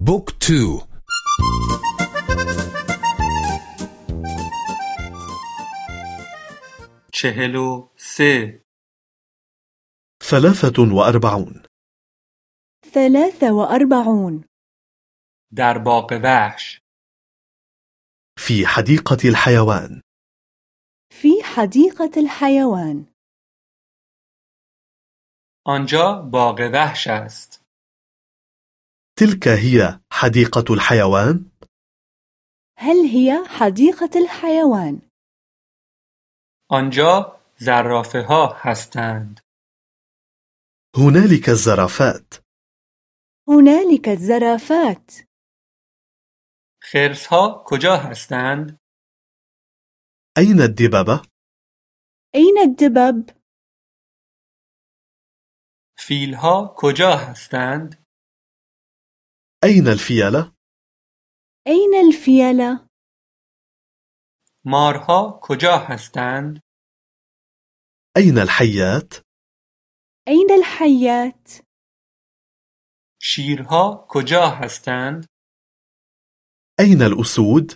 Book two. چهل و سه. ثلاثة وأربعون. ثلاثة وأربعون. در باغ وحش. في حديقة الحيوان. في حديقة الحيوان. آنجا باغ وحش است. تلك هي حديقة الحيوان؟ هل هي حديقة الحيوان؟ آنجا زرافه ها هستند هنالك الزرافات هنالك الزرافات خرس ها کجا هستند؟ أين الدببة؟ أين الدبب؟ فیل ها کجا هستند؟ أين الفيلة؟ أين الفيلة؟ مارها کجا هستند؟ أين الحيات؟ أين الحيات؟ شیرها کجا هستند؟ أين الأسود؟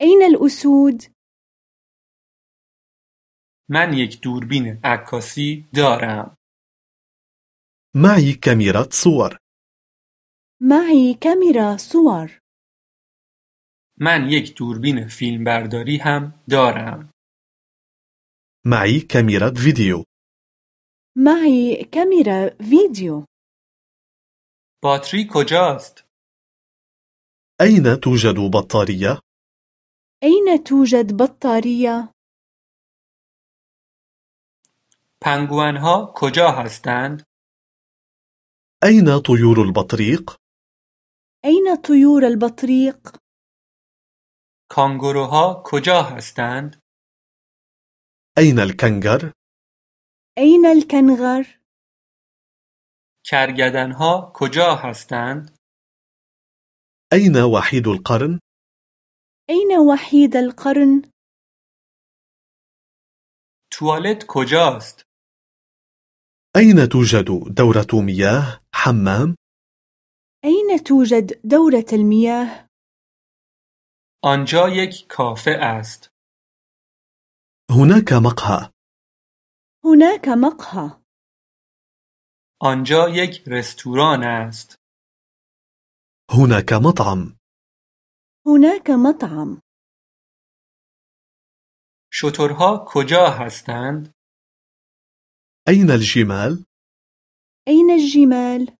أين الأسود؟ من یک دوربین عکاسی دارم. معي كاميرا صور معي كاميرا صور من یک دوربین فیلمبرداری هم دارم. معي كاميرا فيديو معي كاميرا فيديو باتری کجاست؟ أين توجد بطارية؟ أين توجد بطارية؟ پنگوئن ها کجا هستند؟ أين طيور البطريق؟ أين طيور البطريق؟ کانگوروها کجا هستند؟ أين الكنغر؟ أين الكنغر؟ کرگدن ها کجا هستند؟ أين وحيد القرن؟ أين وحيد القرن؟ توالت کجاست؟ أين توجد دورة مياه حمام؟ أين توجد دورة المياه؟ آنجا یک کافه است. هناك مقهى هناك مقهى آنجا یک رستوران است. هناك مطعم هناك مطعم شترها کجا هستند؟ أين الجمال؟ أين الجمال؟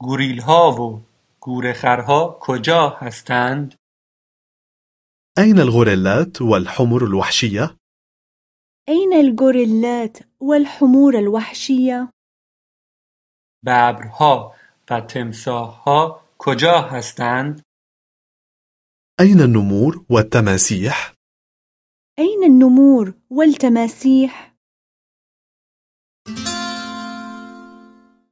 گوریل ها و گورخرها کجا هستند؟ أين الغوريلات والحمر الوحشية؟ أين الغوريلات والحمور الوحشية؟ ببرها و تمساحها کجا هستند؟ أين النمور والتماسيح؟ أين النمور والتماسيح؟